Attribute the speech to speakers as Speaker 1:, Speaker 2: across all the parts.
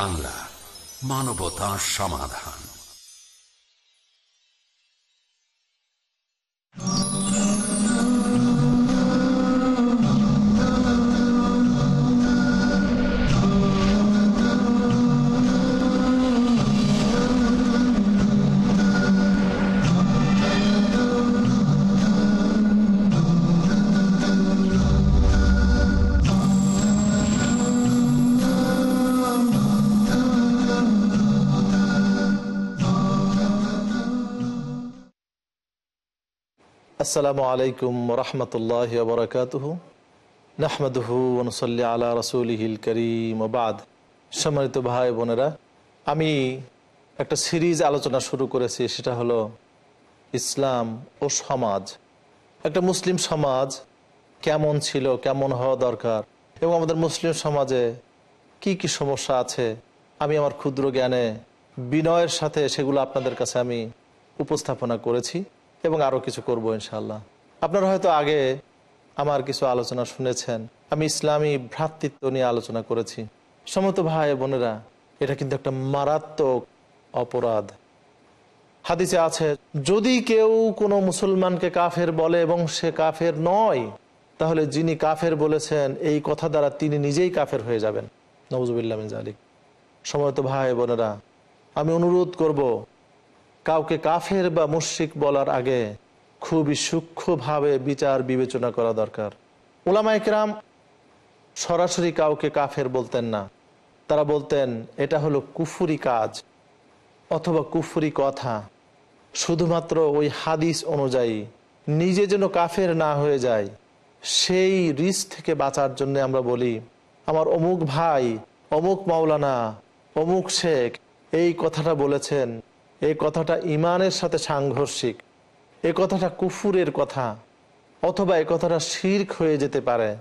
Speaker 1: বাংলা মানবতা সমাধান।
Speaker 2: আসসালামু আলাইকুম রহমতুল্লাহ বরকাতুহ। নাহমদহু আলা রসুলহিল করিম ওবাদ সম্মানিত ভাই বোনেরা, আমি একটা সিরিজ আলোচনা শুরু করেছি, সেটা হলো ইসলাম ও সমাজ। একটা মুসলিম সমাজ কেমন ছিল, কেমন হওয়া দরকার, এবং আমাদের মুসলিম সমাজে কি কি সমস্যা আছে, আমি আমার ক্ষুদ্র জ্ঞানে বিনয়ের সাথে সেগুলো আপনাদের কাছে আমি উপস্থাপনা করেছি। এবং আরও কিছু করব ইনশাল্লাহ আপনারা হয়তো আগে আমার কিছু আলোচনা শুনেছেন। আমি ইসলামী ভ্রাতৃত্ব নিয়ে আলোচনা করেছি। সমত ভাই বোনেরা, এটা কিন্তু একটা মারাত্মক অপরাধ। হাদিসে আছে, যদি কেউ কোনো মুসলমানকে কাফের বলে এবং সে কাফের নয়, তাহলে যিনি কাফের বলেছেন, এই কথা দ্বারা তিনি নিজেই কাফের হয়ে যাবেন। নবজুবিল্লাহ জালিক সময়ত ভাই বোনেরা, আমি অনুরোধ করব কাউকে কাফের বা মুশ্রিক বলার আগে খুবই সূক্ষ্মভাবে বিচার বিবেচনা করা দরকার। ওলামা একরাম সরাসরি কাউকে কাফের বলতেন না। তারা বলতেন, এটা হলো কুফুরি কাজ অথবা কুফুরি কথা। শুধুমাত্র ওই হাদিস অনুযায়ী নিজে যেন কাফের না হয়ে যায়, সেই রিস্ক থেকে বাঁচার জন্য আমরা বলি, আমার অমুক ভাই, অমুক মাওলানা, অমুক শেখ এই কথাটা বলেছেন এই কথাটা ইমানের সাথে সাংঘর্ষিক। এ কথাটা কুফুরের কথা, অথবা এ কথাটা শির্ক হয়ে যেতে পারে।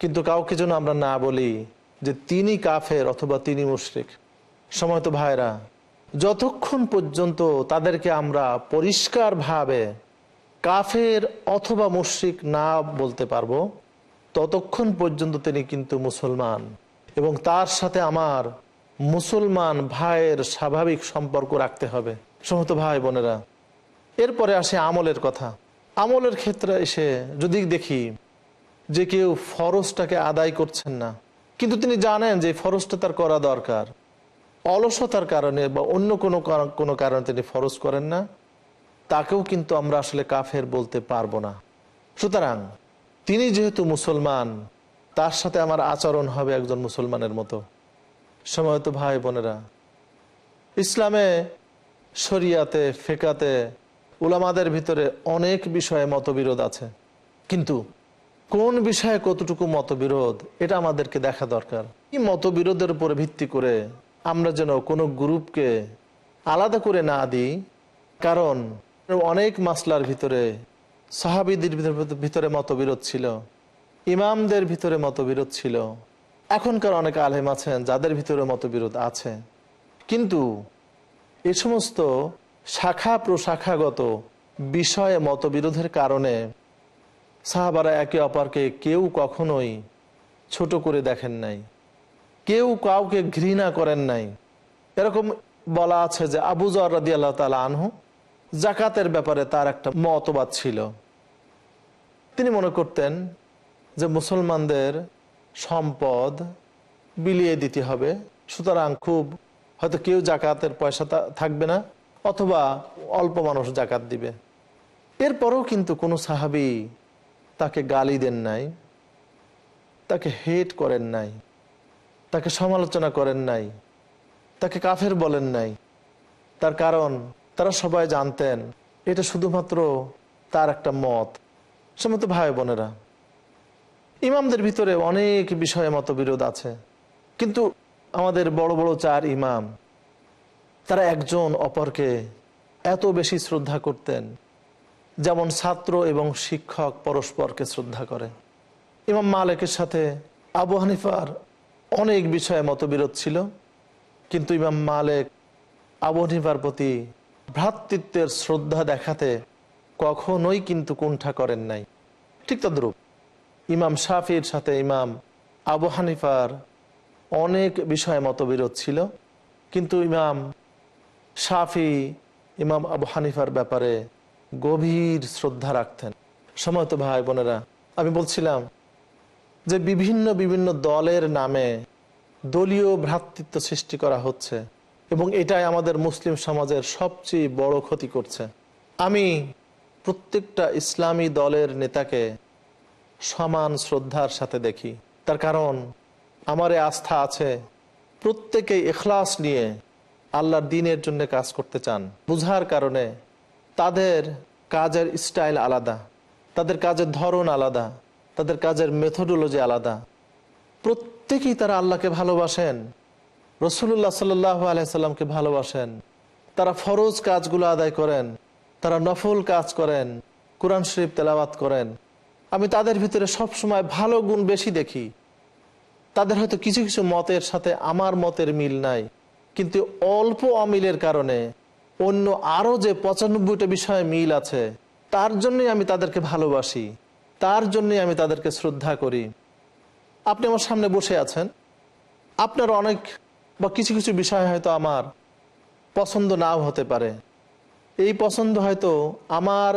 Speaker 2: কিন্তু কাউকে যেন আমরা না বলি যে তিনি কাফের অথবা তিনি মুশরিক। সময় তো ভাইরা, যতক্ষণ পর্যন্ত তাদেরকে আমরা পরিষ্কারভাবে কাফের অথবা মুশরিক না বলতে পারব, ততক্ষণ পর্যন্ত তিনি কিন্তু মুসলমান। এবং তার সাথে আমার মুসলমান ভাইয়ের স্বাভাবিক সম্পর্ক রাখতে হবে। সমস্ত ভাই বোনেরা। এরপরে আসে আমলের কথা। আমলের ক্ষেত্রে এসে যদি দেখি যে কেউ ফরজটাকে আদায় করছেন না, কিন্তু তিনি জানেন যে ফরজটা তার করা দরকার। অলসতার কারণে বা অন্য কোনো কোনো কারণে তিনি ফরজ করেন না, তাকেও কিন্তু আমরা আসলে কাফের বলতে পারব না। সুতরাং তিনি যেহেতু মুসলমান, তার সাথে আমার আচরণ হবে একজন মুসলমানের মতো। সময়ত ভাই বোনেরা, ইসলামে শরিয়াতে, ফেকাতে, উলামাদের ভিতরে অনেক বিষয়ে মতবিরোধ আছে। কিন্তু কোন বিষয়ে কতটুকু মতবিরোধ, এটা আমাদেরকে দেখা দরকার। এই মতবিরোধের উপরে ভিত্তি করে আমরা যেন কোনো গ্রুপকে আলাদা করে না দিই, কারণ অনেক মাসলার ভিতরে, সাহাবিদের ভিতরে মতবিরোধ ছিল, ইমামদের ভিতরে মতবিরোধ ছিল। এখনকার অনেক আলেম আছেন, যাদের ভিতরে মতবিরোধ আছে। কিন্তু এ সমস্ত শাখা প্রশাখাগত বিষয়ে মতবিরোধের কারণে সাহাবারা একে অপরকে কেউ কখনোই ছোট করে দেখেন নাই, কেউ কাউকে ঘৃণা করেন নাই। এরকম বলা আছে যে আবু জরাদি আল্লাহ তালা আনহু জাকাতের ব্যাপারে তার একটা মতবাদ ছিল। তিনি মনে করতেন যে মুসলমানদের সম্পদ বিলিয়ে দিতে হবে। সুতরাং খুব হয়তো কেউ জাকাতের পয়সা থাকবে না, অথবা অল্প মানুষ জাকাত দিবে। এরপরেও কিন্তু কোনো সাহাবি তাকে গালি দেন নাই, তাকে হেট করেন নাই, তাকে সমালোচনা করেন নাই, তাকে কাফের বলেন নাই। তার কারণ তারা সবাই জানতেন, এটা শুধুমাত্র তার একটা মত। সমত ভাই বোনেরা। ইমামদের ভিতরে অনেক বিষয়ে মতবিরোধ আছে। কিন্তু আমাদের বড় বড় চার ইমাম, তারা একজন অপরকে এত বেশি শ্রদ্ধা করতেন, যেমন ছাত্র এবং শিক্ষক পরস্পরকে শ্রদ্ধা করে। ইমাম মালেকের সাথে আবু হানিফার অনেক বিষয়ে মতবিরোধ ছিল, কিন্তু ইমাম মালেক আবু হানিফার প্রতি ভ্রাতৃত্বের শ্রদ্ধা দেখাতে কখনোই কিন্তু কুণ্ঠা করেন নাই। ঠিক তদ্রুপ। ইমাম শাফির সাথে ইমাম আবু হানিফার অনেক বিষয়ে মতবিরোধ ছিল। কিন্তু ইমাম শাফি, ইমাম আবু হানিফার ব্যাপারে গভীর শ্রদ্ধা রাখতেন। সময়ত ভাই বোনেরা, আমি বলছিলাম যে বিভিন্ন বিভিন্ন দলের নামে দলীয় ভ্রাতৃত্ব সৃষ্টি করা হচ্ছে এবং এটাই আমাদের মুসলিম সমাজের সবচেয়ে বড় ক্ষতি করছে। আমি প্রত্যেকটা ইসলামী দলের নেতাকে সমান শ্রদ্ধার সাথে দেখি। তার কারণ, আমার আস্থা আছে, প্রত্যেকেই এখলাস নিয়ে আল্লাহর দিনের জন্য কাজ করতে চান। বুঝার কারণে তাদের কাজের স্টাইল আলাদা, তাদের কাজের ধরন আলাদা, তাদের কাজের মেথোডোলজি আলাদা। প্রত্যেকেই তারা আল্লাহকে ভালোবাসেন রসুল্লাহ সাল্লাহ আলাইসাল্লামকে ভালোবাসেন। তারা ফরজ কাজগুলো আদায় করেন, তারা নফল কাজ করেন, কোরআন শরীফ তেলাওয়াত করেন। আমি তাদের ভিতরে সব সময় ভালো গুণ বেশি দেখি। তাদের হয়তো কিছু কিছু মতের সাথে আমার মতের মিল নাই। কিন্তু অল্প অমিলের কারণে অন্য আরও যে পঁচানব্বইটা বিষয়ে মিল আছে, তার জন্যই আমি তাদেরকে ভালোবাসি। তার জন্যই আমি তাদেরকে শ্রদ্ধা করি। আপনি আমার সামনে বসে আছেন। আপনার অনেক বা কিছু কিছু বিষয় হয়তো আমার পছন্দ নাও হতে পারে। এই পছন্দ হয়তো আমার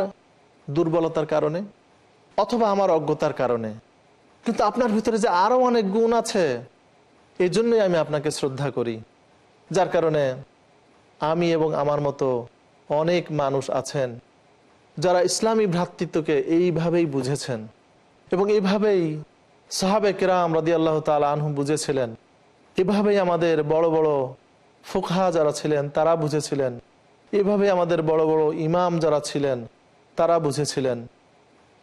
Speaker 2: দুর্বলতার কারণে। অথবা আমার অজ্ঞতার কারণে। কিন্তু আপনার ভিতরে যে আরও অনেক গুণ আছে এই জন্যই আমি আপনাকে শ্রদ্ধা করি, যার কারণে আমি এবং আমার মতো অনেক মানুষ আছেন যারা ইসলামী ভ্রাতৃত্বকে এইভাবেই বুঝেছেন এবং এইভাবেই সাহাবে কেরাম রাদি আল্লাহ তাল আনহু বুঝেছিলেন। এভাবেই আমাদের বড় বড় ফুকহা যারা ছিলেন, তারা বুঝেছিলেন। এভাবে আমাদের বড় বড় ইমাম যারা ছিলেন, তারা বুঝেছিলেন।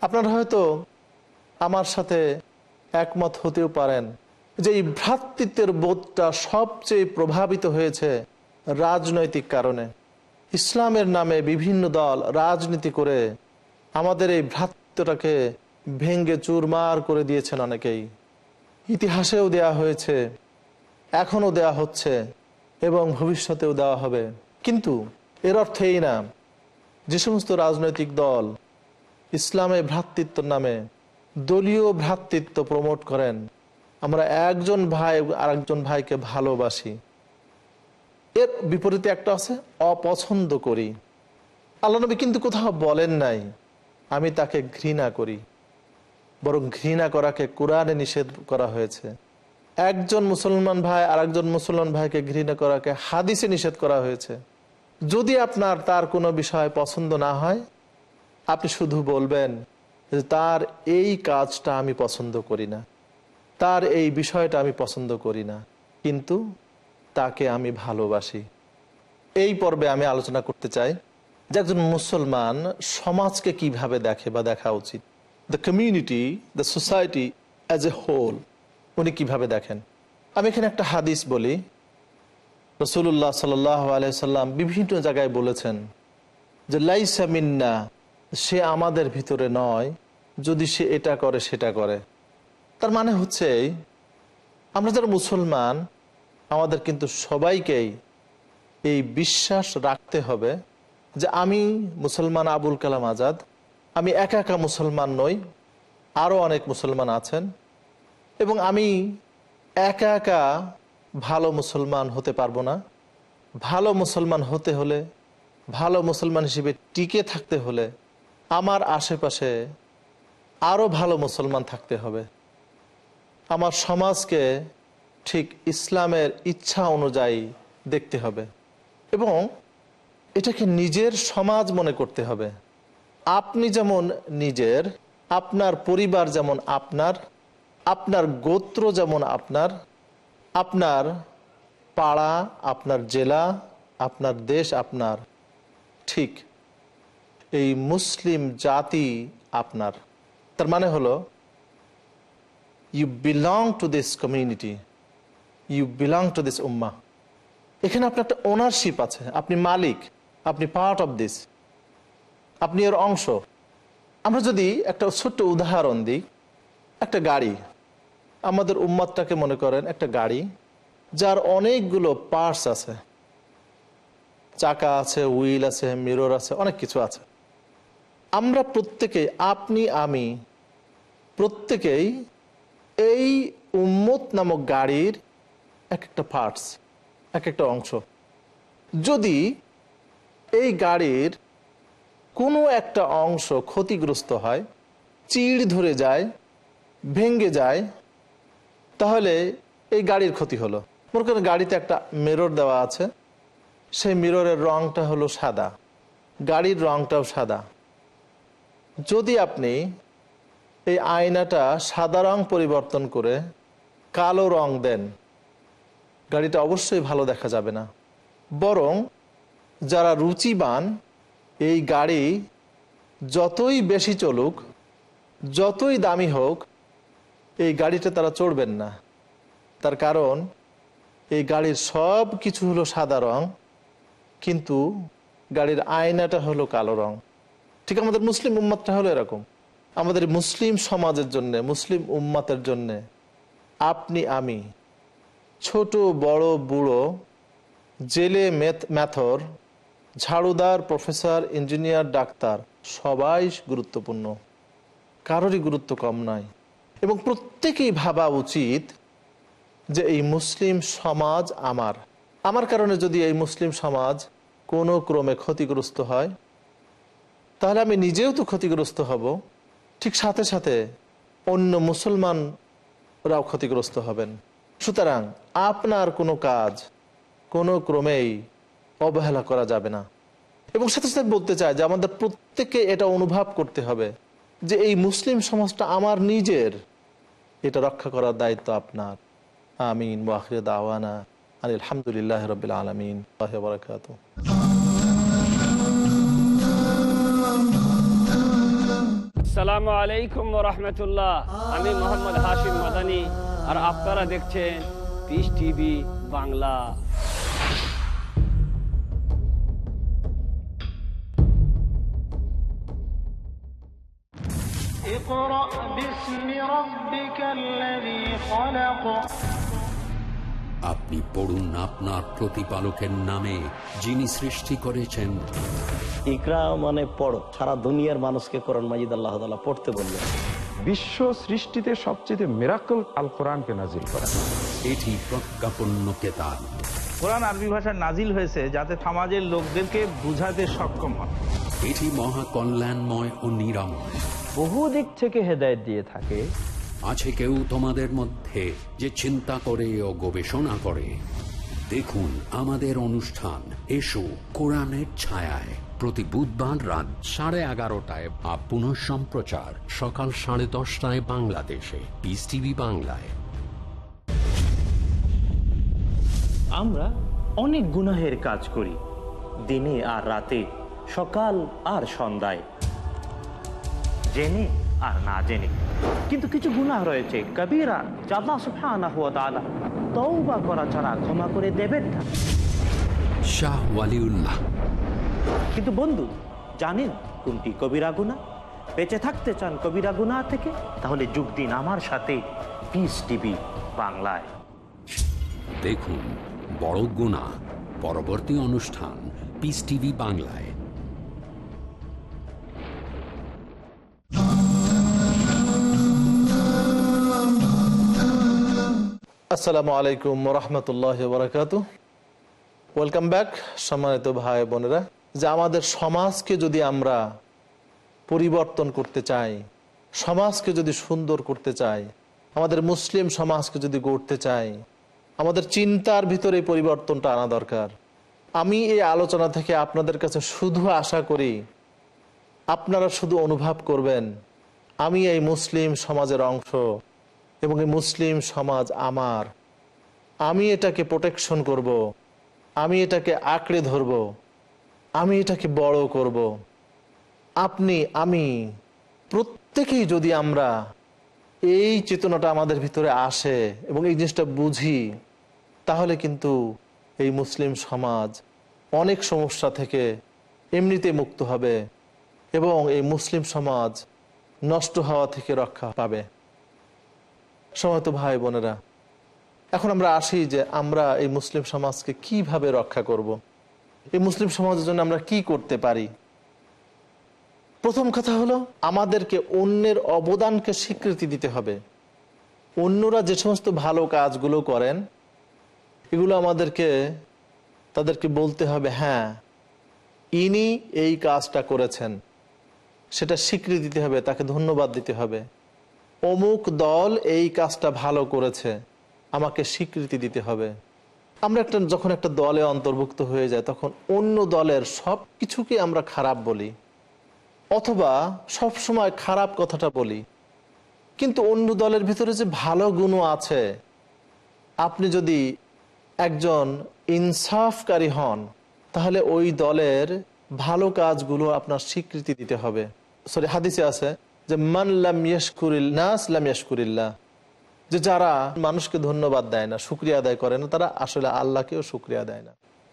Speaker 2: আপনারা হয়তো আমার সাথে একমত হতেও পারেন যে এই ভ্রাতৃত্বের বোধটা সবচেয়ে প্রভাবিত হয়েছে রাজনৈতিক কারণে। ইসলামের নামে বিভিন্ন দল রাজনীতি করে আমাদের এই ভ্রাতৃত্বটাকে ভেঙ্গে চুরমার করে দিয়েছেন অনেকেই। ইতিহাসেও দেয়া হয়েছে, এখনও দেয়া হচ্ছে এবং ভবিষ্যতেও দেওয়া হবে। কিন্তু এর অর্থ এই না, যে সমস্ত রাজনৈতিক দল ইসলামে ভ্রাতৃত্ব নামে দলীয় ভ্রাতৃত্ব প্রমোট করেন। আমরা একজন ভাই, আরেকজন ভাইকে ভালোবাসি। এর বিপরীতে একটা আছে, অপছন্দ করি। আল্লাহ নবী কিন্তু কোথাও বলেন নাই, আমি তাকে ঘৃণা করি। বরং ঘৃণা করাকে কোরআনে নিষেধ করা হয়েছে। একজন মুসলমান ভাই আর একজন মুসলমান ভাইকে ঘৃণা করাকে হাদিসে নিষেধ করা হয়েছে। যদি আপনার তার কোনো বিষয় পছন্দ না হয় আপনি শুধু বলবেন যে তার এই কাজটা আমি পছন্দ করি না, তার এই বিষয়টা আমি পছন্দ করি না, কিন্তু তাকে আমি ভালোবাসি। এই পর্বে আমি আলোচনা করতে চাই যে একজন মুসলমান সমাজকে কীভাবে দেখে বা দেখা উচিত। The community the society as a whole উনি কীভাবে দেখেন? আমি এখানে একটা হাদিস বলি। রসুল্লাহ সাল আলাইসাল্লাম বিভিন্ন জায়গায় বলেছেন যে, লাইসা মিন্না সে আমাদের ভিতরে নয়, যদি সে এটা করে, সেটা করে। তার মানে হচ্ছে আমরা যারা মুসলমান, আমাদের কিন্তু সবাইকেই এই বিশ্বাস রাখতে হবে যে আমি মুসলমান আবুল কালাম আজাদ, আমি একা একা মুসলমান নই আরও অনেক মুসলমান আছেন, এবং আমি একা একা ভালো মুসলমান হতে পারব না। ভালো মুসলমান হতে হলে, ভালো মুসলমান হিসেবে টিকে থাকতে হলে আমার আশেপাশে আরও ভালো মুসলমান থাকতে হবে। আমার সমাজকে ঠিক ইসলামের ইচ্ছা অনুযায়ী দেখতে হবে এবং এটাকে নিজের সমাজ মনে করতে হবে। আপনি যেমন নিজের, আপনার পরিবার যেমন আপনার আপনার গোত্র যেমন আপনার আপনার পাড়া, আপনার জেলা, আপনার দেশ আপনার, ঠিক এই মুসলিম জাতি আপনার। তার মানে হলো you belong to this community you belong to this উম্মা এখানে আপনার একটা ওনারশিপ আছে। আপনি মালিক, আপনি পার্ট অফ দিস আপনি এর অংশ। আমরা যদি একটা ছোট্ট উদাহরণ দিই, একটা গাড়ি। আমাদের উম্মাদটাকে মনে করেন একটা গাড়ি, যার অনেকগুলো পার্টস আছে। চাকা আছে হুইল আছে মিরর আছে, অনেক কিছু আছে। আমরা প্রত্যেকে, আপনি, আমি, প্রত্যেকেই এই উম্মত নামক গাড়ির এক একটা পার্টস এক একটা অংশ। যদি এই গাড়ির কোনো একটা অংশ ক্ষতিগ্রস্ত হয়, চিড় ধরে যায় ভেঙ্গে যায়, তাহলে এই গাড়ির ক্ষতি হলো। মনে করেন গাড়িতে একটা মিরর দেওয়া আছে, সেই মিররের রংটা হলো সাদা, গাড়ির রংটাও সাদা। যদি আপনি এই আয়নাটা সাদা রং পরিবর্তন করে কালো রং দেন, গাড়িটা অবশ্যই ভালো দেখা যাবে না। বরং যারা রুচিবান, এই গাড়ি যতই বেশি চলুক, যতই দামি হোক, এই গাড়িটা তারা চড়বেন না। তার কারণ, এই গাড়ির সব কিছু হলো সাদা রং, কিন্তু গাড়ির আয়নাটা হলো কালো রং। ঠিক আমাদের মুসলিম উম্মাতটা হলো এরকম। আমাদের মুসলিম সমাজের জন্য, মুসলিম উম্মাতের জন্য আপনি, আমি, ছোট, বড়, বুড়ো, জেলে ম্যাথর, ঝাড়ুদার, প্রফেসর, ইঞ্জিনিয়ার, ডাক্তার, সবাই গুরুত্বপূর্ণ। কারোরই গুরুত্ব কম নাই। এবং প্রত্যেকেই ভাবা উচিত যে এই মুসলিম সমাজ আমার। আমার কারণে যদি এই মুসলিম সমাজ কোনো ক্রমে ক্ষতিগ্রস্ত হয় তাহলে আমি নিজেও তো ক্ষতিগ্রস্ত হব। ঠিক সাথে সাথে অন্য মুসলমানরাও ক্ষতিগ্রস্ত হবেন। সুতরাং আপনার কোনো কাজ কোনো ক্রমেই অবহেলা করা যাবে না। এবং সাথে সাথে বলতে চাই যে আমাদের প্রত্যেককে এটা অনুভব করতে হবে যে এই মুসলিম সমাজটা আমার নিজের। এটা রক্ষা করার দায়িত্ব আপনার। আমিন। ওয়াহির দাওয়ানা আলহামদুলিল্লাহ রবিল আলমিন।
Speaker 3: আসসালামু আলাইকুম রহমতুল্লাহ আমি মোহাম্মদ হাশিম মাদানি আর আপনারা দেখছেন পিস টিভি বাংলা
Speaker 4: اقرأ باسم ربك الذي خلق
Speaker 1: আপনি পড়ুন আপনার প্রতিপালকের নামে যিনি সৃষ্টি করেছেন
Speaker 5: ইকরা মানে পড়ো। সারা দুনিয়ার মানুষকে কোরআন মাজিদ আল্লাহ তালা পড়তে বললেন।
Speaker 6: বিশ্ব সৃষ্টিতে সবচেয়ে মেরাকল আল কোরআনকে নাজিল করা।
Speaker 1: এটি প্রজ্ঞাপন্য কেতাব
Speaker 7: কোরআন আরবি ভাষায় নাজিল হয়েছে যাতে সমাজের লোকদেরকে বুঝাতে সক্ষম হয়।
Speaker 1: এটি মহা কল্যাণময় ও নিরাময়।
Speaker 8: বহু দিক থেকে হেদায়েত দিয়ে থাকে।
Speaker 1: আছে কেউ তোমাদের মধ্যে যে চিন্তা করে ও গবেষণা করে। দেখুন আমাদের অনুষ্ঠান। এসো কোরআনের ছায়ায়। প্রতি বুধবার রাত সাড়ে এগারোটায় বা পুনঃ সম্প্রচার সকাল সাড়ে দশটায় বাংলাদেশে। পিস টিভি বাংলায়।
Speaker 5: আমরা অনেক গুনাহের কাজ করি দিনে আর রাতে সকাল আর সন্ধ্যায়। জেনে আর না জেনে। কিন্তু কিছু গুনাহ রয়েছে কবিরা জাদা সুফানা হুয়া তাআলা তওবা করা ছাড়া ক্ষমা করে দেবেন না।
Speaker 1: শাহ ওয়ালিউল্লাহ
Speaker 5: কিন্তু বন্ধু জানেন কোনটি কবিরা গুনাহ বেঁচে থাকতে চান কবিরা গুনাহ থেকে? তাহলে যোগ দিন আমার সাথে পিস টিভি বাংলায়।
Speaker 1: দেখুন বড় গুণা পরবর্তী অনুষ্ঠান পিস টিভি বাংলায়।
Speaker 2: আসসালামু আলাইকুম রহমতুল্লাহ বরকাত ওয়েলকাম ব্যাক সম্মানিত ভাই বোনেরা। যে আমাদের সমাজকে যদি আমরা পরিবর্তন করতে চাই, সমাজকে যদি সুন্দর করতে চাই, আমাদের মুসলিম সমাজকে যদি গড়তে চাই, আমাদের চিন্তার ভিতরে পরিবর্তনটা আনা দরকার আমি এই আলোচনা থেকে আপনাদের কাছে শুধু আশা করি, আপনারা শুধু অনুভব করবেন, আমি এই মুসলিম সমাজের অংশ এবং এই মুসলিম সমাজ আমার আমি এটাকে প্রোটেকশন করব। আমি এটাকে আঁকড়ে ধরব আমি এটাকে বড় করব। আপনি, আমি, প্রত্যেকেই যদি আমরা এই চেতনাটা আমাদের ভিতরে আসে এবং এই জিনিসটা বুঝি, তাহলে কিন্তু এই মুসলিম সমাজ অনেক সমস্যা থেকে এমনিতে মুক্ত হবে এবং এই মুসলিম সমাজ নষ্ট হওয়া থেকে রক্ষা পাবে সময়ত ভাই বোনেরা, এখন আমরা আসি যে আমরা এই মুসলিম সমাজকে কীভাবে রক্ষা করব। এই মুসলিম সমাজের জন্য আমরা কি করতে পারি? প্রথম কথা হলো, আমাদেরকে অন্যের অবদানকে স্বীকৃতি দিতে হবে। অন্যরা যে সমস্ত ভালো কাজগুলো করেন, এগুলো আমাদেরকে, তাদেরকে বলতে হবে হ্যাঁ ইনি এই কাজটা করেছেন। সেটা স্বীকৃতি দিতে হবে, তাকে ধন্যবাদ দিতে হবে। অমুক দল এই কাজটা ভালো করেছে, আমাকে স্বীকৃতি দিতে হবে। আমরা একটা, যখন একটা দলে অন্তর্ভুক্ত হয়ে যায় তখন অন্য দলের সব কিছুকে আমরা খারাপ বলি, অথবা সব সময় খারাপ কথাটা বলি। কিন্তু অন্য দলের ভিতরে যে ভালো গুণও আছে, আপনি যদি একজন ইনসাফকারী হন, তাহলে ওই দলের ভালো কাজগুলো আপনার স্বীকৃতি দিতে হবে। সরি, হাদিসে আছে যে, মান লাম ইয়াশকুরিল নাস, লাম যে যারা মানুষকে ধন্যবাদ দেয় না, শুক্রিয়া আদায় করে না, তারা আসলে আল্লাহকেও শুক্রিয়া দেয় না।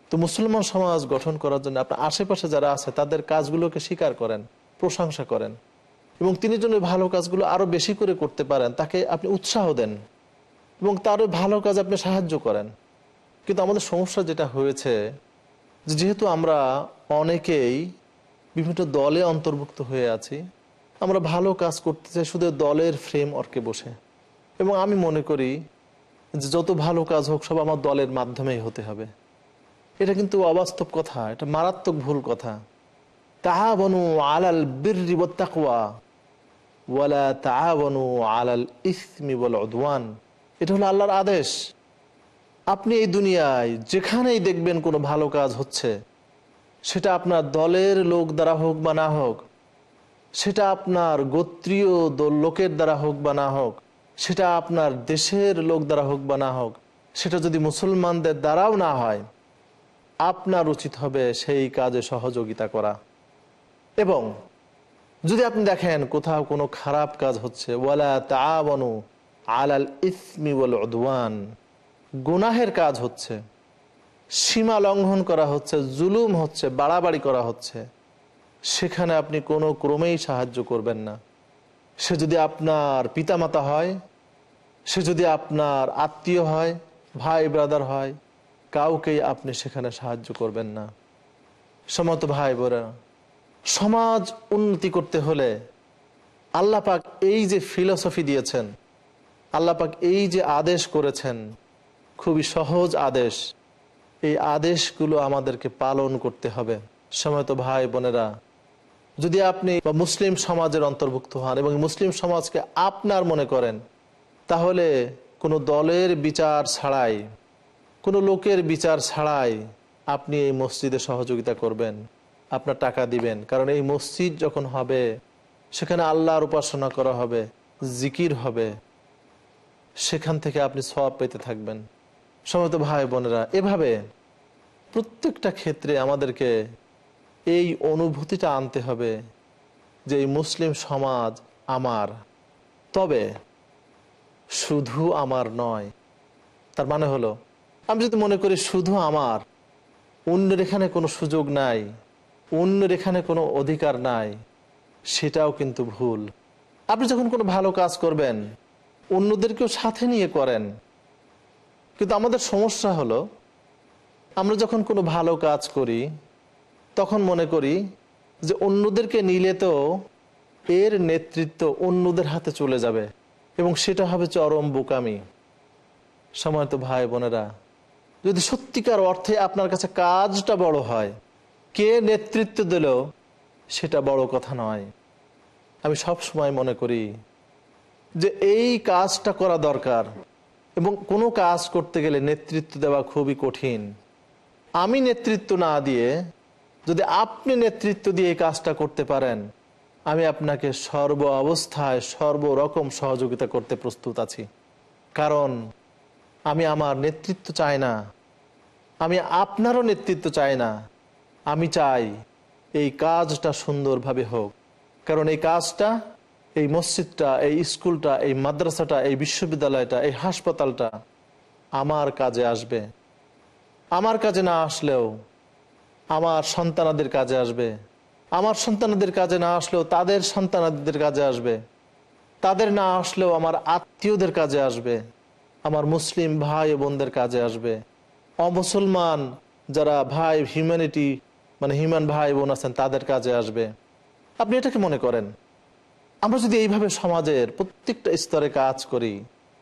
Speaker 2: তো মুসলমান সমাজ গঠন করার জন্য আপনার আশেপাশে যারা আছে, তাদের কাজগুলোকে স্বীকার করেন, প্রশংসা করেন। এবং তিনি ওই ভালো কাজগুলো আরও বেশি করে করতে পারেন, তাকে আপনি উৎসাহ দেন। এবং তারও ভালো কাজ আপনি সাহায্য করেন। কিন্তু আমাদের সমস্যা যেটা হয়েছে যেহেতু আমরা অনেকেই বিভিন্ন দলে অন্তর্ভুক্ত হয়ে আছি, আমরা ভালো কাজ করতে চাই শুধু দলের ফ্রেম অর্কে বসে। এবং আমি মনে করি যে যত ভালো কাজ হোক সব আমার দলের মাধ্যমেই হতে হবে। এটা কিন্তু অবাস্তব কথা, এটা মারাত্মক ভুল কথা। তাহাবনু আলাল বিররি ওয়াত্তাকওয়া ওয়ালা তাহাবনু আলাল ইসমি ওয়াল উদওয়ান। এটা হলো আল্লাহর আদেশ। আপনি এই দুনিয়ায় যেখানেই দেখবেন কোনো ভালো কাজ হচ্ছে, সেটা আপনার দলের লোক দ্বারা হোক বা না হোক, সেটা আপনার গোত্রীয় লোকের দ্বারা হোক বা না হোক সেটা আপনার দেশের লোক দ্বারা হোক বা না হোক, সেটা যদি মুসলমানদের দ্বারাও না হয়, আপনার উচিত হবে সেই কাজে সহযোগিতা করা। এবং যদি আপনি দেখেন কোথাও কোনো খারাপ কাজ হচ্ছে, ওয়ালা তাআবানু আলাল ইসমি ওয়াল উদওয়ান, গুনাহের কাজ হচ্ছে, সীমা লঙ্ঘন করা হচ্ছে, জুলুম হচ্ছে, বাড়াবাড়ি করা হচ্ছে, সেখানে আপনি কোনো ক্রমেই সাহায্য করবেন না। সে যদি আপনার পিতামাতা হয় সে যদি আপনার আত্মীয় হয়, ভাই ব্রাদার হয়, কাউকেই আপনি সেখানে সাহায্য করবেন না। সমত ভাই বোরা সমাজ উন্নতি করতে হলে আল্লাহ পাক এই যে ফিলসফি দিয়েছেন, আল্লাহ পাক এই যে আদেশ করেছেন, খুবই সহজ আদেশ। এই আদেশগুলো আমাদেরকে পালন করতে হবে। সময়ত ভাই বোনেরা, যদি আপনি মুসলিম সমাজের অন্তর্ভুক্ত হন এবং মুসলিম সমাজকে আপনার মনে করেন তাহলে কোনো দলের বিচার ছাড়াই, কোনো লোকের বিচার ছাড়াই আপনি এই মসজিদে সহযোগিতা করবেন, আপনার টাকা দিবেন। কারণ এই মসজিদ যখন হবে, সেখানে আল্লাহর উপাসনা করা হবে, জিকির হবে, সেখান থেকে আপনি সব পেতে থাকবেন। সমত ভাই বোনেরা, এভাবে প্রত্যেকটা ক্ষেত্রে আমাদেরকে এই অনুভূতিটা আনতে হবে যে এই মুসলিম সমাজ আমার। তবে শুধু আমার নয়। তার মানে হলো, আমি যদি মনে করি শুধু আমার, অন্যের এখানে কোনো সুযোগ নাই, অন্যের এখানে কোনো অধিকার নাই, সেটাও কিন্তু ভুল। আপনি যখন কোনো ভালো কাজ করবেন, অন্যদেরকেও সাথে নিয়ে করেন, কিন্তু আমাদের সমস্যা হলো, আমরা যখন কোনো ভালো কাজ করি, তখন মনে করি যে অন্যদেরকে নিলে তো এর নেতৃত্ব অন্যদের হাতে চলে যাবে। এবং সেটা হবে চরম বোকামি। সময় তো ভাই বোনেরা, যদি সত্যিকার অর্থে আপনার কাছে কাজটা বড় হয়, কে নেতৃত্ব দিল, সেটা বড় কথা নয়। আমি সব সময় মনে করি যে এই কাজটা করা দরকার এবং কোনো কাজ করতে গেলে নেতৃত্ব দেওয়া খুবই কঠিন। আমি নেতৃত্ব না দিয়ে, যদি আপনি নেতৃত্ব দিয়ে এই কাজটা করতে পারেন আমি আপনাকে সর্ব অবস্থায় সর্বরকম সহযোগিতা করতে প্রস্তুত আছি। কারণ আমি আমার নেতৃত্ব চাই না। আমি আপনারও নেতৃত্ব চাই না। আমি চাই এই কাজটা সুন্দরভাবে হোক। কারণ এই কাজটা, এই মসজিদটা, এই স্কুলটা, এই মাদ্রাসাটা, এই বিশ্ববিদ্যালয়টা, এই হাসপাতালটা আমার কাজে আসবে। আমার কাজে না আসলেও আমার সন্তানাদের কাজে আসবে। আমার সন্তানাদের কাজে না আসলেও তাদের সন্তানাদের কাজে আসবে। তাদের না আসলেও আমার আত্মীয়দের কাজে আসবে। আমার মুসলিম ভাই বোনদের কাজে আসবে। অমুসলমান যারা ভাই হিউম্যানিটি মানে হিউম্যান ভাই বোন আছেন, তাদের কাজে আসবে। আপনি এটাকে মনে করেন? আমরা যদি এইভাবে সমাজের প্রত্যেকটা স্তরে কাজ করি,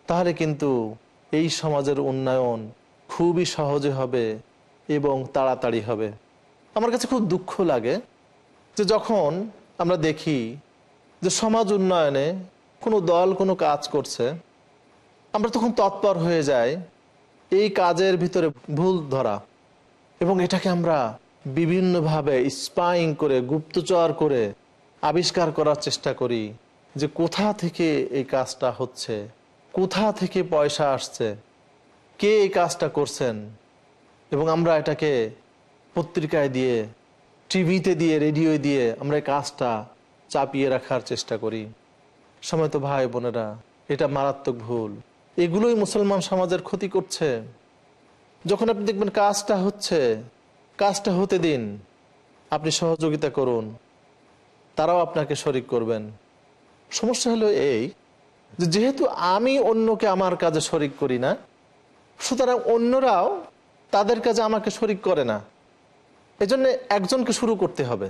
Speaker 2: তাহলে কিন্তু এই সমাজের উন্নয়ন খুবই সহজে হবে এবং তাড়াতাড়ি হবে। আমার কাছে খুব দুঃখ লাগে যে যখন আমরা দেখি যে সমাজ উন্নয়নে কোনো দল, কোনো কাজ করছে, আমরা তখন তৎপর হয়ে যাই এই কাজের ভিতরে ভুল ধরা এবং এটাকে আমরা বিভিন্নভাবে স্পাইং করে, গুপ্তচর করে আবিষ্কার করার চেষ্টা করি যে কোথা থেকে এই কাজটা হচ্ছে, কোথা থেকে পয়সা আসছে, কে এই কাজটা করছেন এবং আমরা এটাকে পত্রিকায় দিয়ে টিভিতে দিয়ে রেডিও দিয়ে আমরা কাজটা চাপিয়ে রাখার চেষ্টা করি। সময় তো ভাই বোনেরা, এটা মারাত্মক ভুল। এগুলোই মুসলমান সমাজের ক্ষতি করছে। যখন আপনি দেখবেন কাজটা হচ্ছে, কাজটা হতে দিন, আপনি সহযোগিতা করুন, তারাও আপনাকে শরিক করবেন। সমস্যা হলো এই যেহেতু আমি অন্যকে আমার কাজে শরিক করি না, সুতরাং অন্যরাও তাদের কাজে আমাকে শরিক করে না। এজন্য একজনকে শুরু করতে হবে।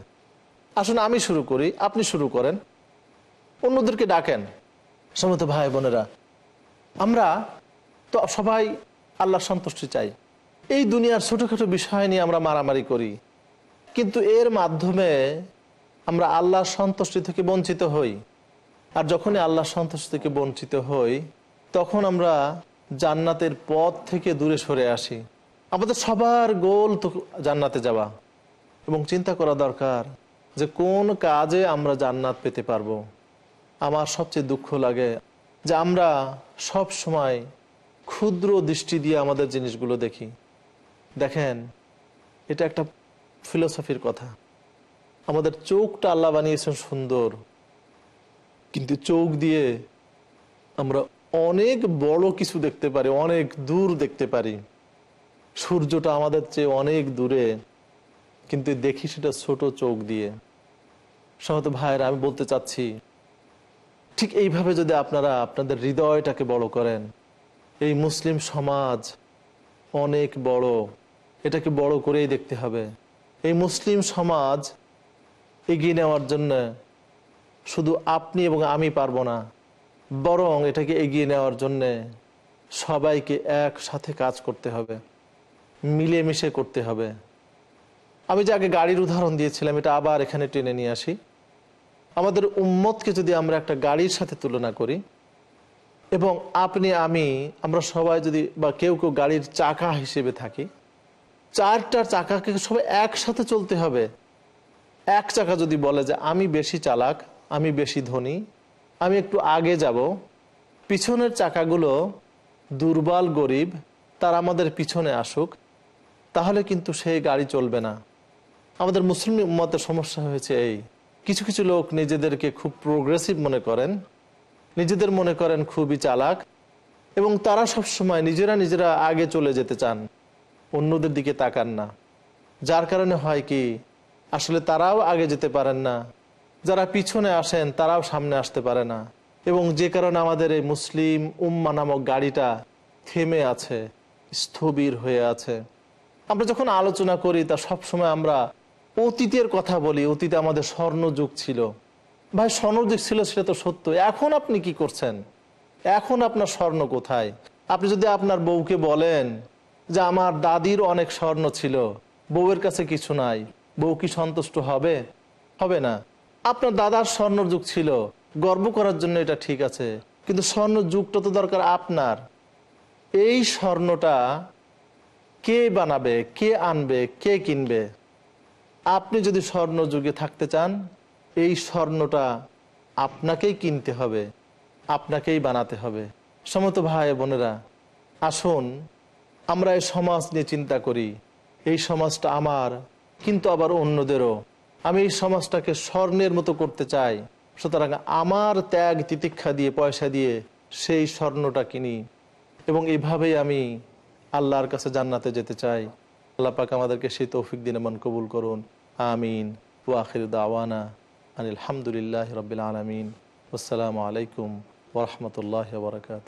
Speaker 2: আসুন আমি শুরু করি, আপনি শুরু করেন। অন্যদেরকে ডাকেন। সমত ভাই বোনেরা, আমরা তো সবাই আল্লাহর সন্তুষ্টি চাই। এই দুনিয়ার ছোটোখাটো বিষয় নিয়ে আমরা মারামারি করি। কিন্তু এর মাধ্যমে আমরা আল্লাহর সন্তুষ্টি থেকে বঞ্চিত হই। আর যখনই আল্লাহর সন্তুষ্টি থেকে বঞ্চিত হই, তখন আমরা জান্নাতের পথ থেকে দূরে সরে আসি। আমাদের সবার গোল তো জান্নাতে যাওয়া এবং চিন্তা করা দরকার যে কোন কাজে আমরা জান্নাত পেতে পারব। আমার সবচেয়ে দুঃখ লাগে যে আমরা সব সময় ক্ষুদ্র দৃষ্টি দিয়ে আমাদের জিনিসগুলো দেখি। দেখেন, এটা একটা ফিলোসফির কথা। আমাদের চোখটা আল্লাহ বানিয়েছেন সুন্দর, কিন্তু চোখ দিয়ে আমরা অনেক বড় কিছু দেখতে পারি, অনেক দূর দেখতে পারি। সূর্যটা আমাদের চেয়ে অনেক দূরে, কিন্তু দেখি সেটা ছোট চোখ দিয়ে। সমত ভাইয়েরা, আমি বলতে চাচ্ছি, ঠিক এইভাবে যদি আপনারা আপনাদের হৃদয়টাকে বড় করেন, এই মুসলিম সমাজ অনেক বড়, এটাকে বড় করেই দেখতে হবে। এই মুসলিম সমাজ এগিয়ে নেওয়ার জন্য শুধু আপনি এবং আমি পারব না, বরং এটাকে এগিয়ে নেওয়ার জন্যে সবাইকে একসাথে কাজ করতে হবে। মিলেমিশে করতে হবে। আমি যে আগে গাড়ির উদাহরণ দিয়েছিলাম, এটা আবার এখানে টেনে নিয়ে আসি। আমাদের উম্মতকে যদি আমরা একটা গাড়ির সাথে তুলনা করি, এবং আপনি, আমি, আমরা সবাই যদি, বা কেউ কেউ গাড়ির চাকা হিসেবে থাকি, চারটার চাকাকে সবাই একসাথে চলতে হবে। এক চাকা যদি বলে যে, আমি বেশি চালাক, আমি বেশি ধনী, আমি একটু আগে যাব। পিছনের চাকাগুলো দুর্বল, গরিব, তার আমাদের পিছনে আসুক তাহলে কিন্তু সেই গাড়ি চলবে না। আমাদের মুসলিম মতের সমস্যা হয়েছে এই। কিছু কিছু লোক নিজেদেরকে খুব প্রোগ্রেসিভ মনে করেন, নিজেদের মনে করেন খুবই চালাক, এবং তারা সব সময় নিজেরা নিজেরা আগে চলে যেতে চান, অন্যদের দিকে তাকান না। যার কারণে হয় কি, আসলে তারাও আগে যেতে পারেন না, যারা পিছনে আসেন তারাও সামনে আসতে পারে না, এবং যে কারণে আমাদের এই মুসলিম উম্মা নামক গাড়িটা থেমে আছে, স্থবির হয়ে আছে। আমরা যখন আলোচনা করি, তা সবসময় আমরা অতীতের কথা বলি। অতীতে আমাদের স্বর্ণ যুগ ছিল। ভাই, স্বর্ণযুগ ছিল সেটা তো সত্য। এখন আপনি কি করছেন? এখন আপনার স্বর্ণ কোথায়? আপনি যদি আপনার বউকে বলেন যে, আমার দাদির অনেক স্বর্ণ ছিল, বউয়ের কাছে কিছু নাই, বউ কি সন্তুষ্ট হবে? হবে না। আপনার দাদার স্বর্ণ যুগ ছিল, গর্ব করার জন্য এটা ঠিক আছে। কিন্তু স্বর্ণ যুগটা তো দরকার আপনার। এই স্বর্ণটা কে বানাবে, কে আনবে, কে কিনবে? আপনি যদি স্বর্ণ যুগে থাকতে চান, এই স্বর্ণটা আপনাকেই কিনতে হবে, আপনাকেই বানাতে হবে। সমত ভাই বোনেরা, আসুন, আমরা এই সমাজ নিয়ে চিন্তা করি। এই সমাজটা আমার, কিন্তু আবার অন্যদেরও। আমি এই সমাজটাকে স্বর্ণের মতো করতে চাই। সুতরাং আমার ত্যাগ, তিতিক্ষা দিয়ে, পয়সা দিয়ে সেই স্বর্ণটা কিনি। এবং এইভাবেই আমি আল্লাহর কাছে জান্নাতে যেতে চাই। আল্লাহ পাক আমাদেরকে সেই তৌফিক দিন মন কবুল করুন। আমিন। ও দাওয়ানা আনিল হামদুলিল্লাহ রবিল আলমিন। আসসালামু আলাইকুম ওরহমতুল্লাহ বরকাত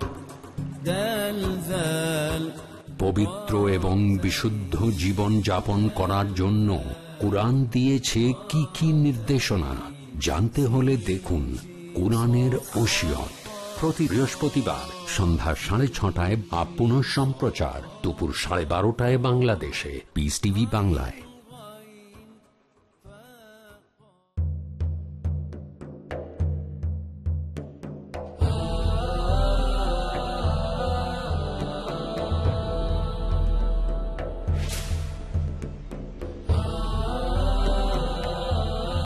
Speaker 1: পবিত্র এবং বিশুদ্ধ জীবন যাপন করার জন্য কোরআন দিয়েছে কি কি নির্দেশনা? জানতে হলে দেখুন কোরআনের ওসিয়ত। প্রতি বৃহস্পতিবার সন্ধ্যা সাড়ে ছটায় বা পুনঃ সম্প্রচার দুপুর সাড়ে বারোটায় বাংলাদেশে। পিস টিভি বাংলায়।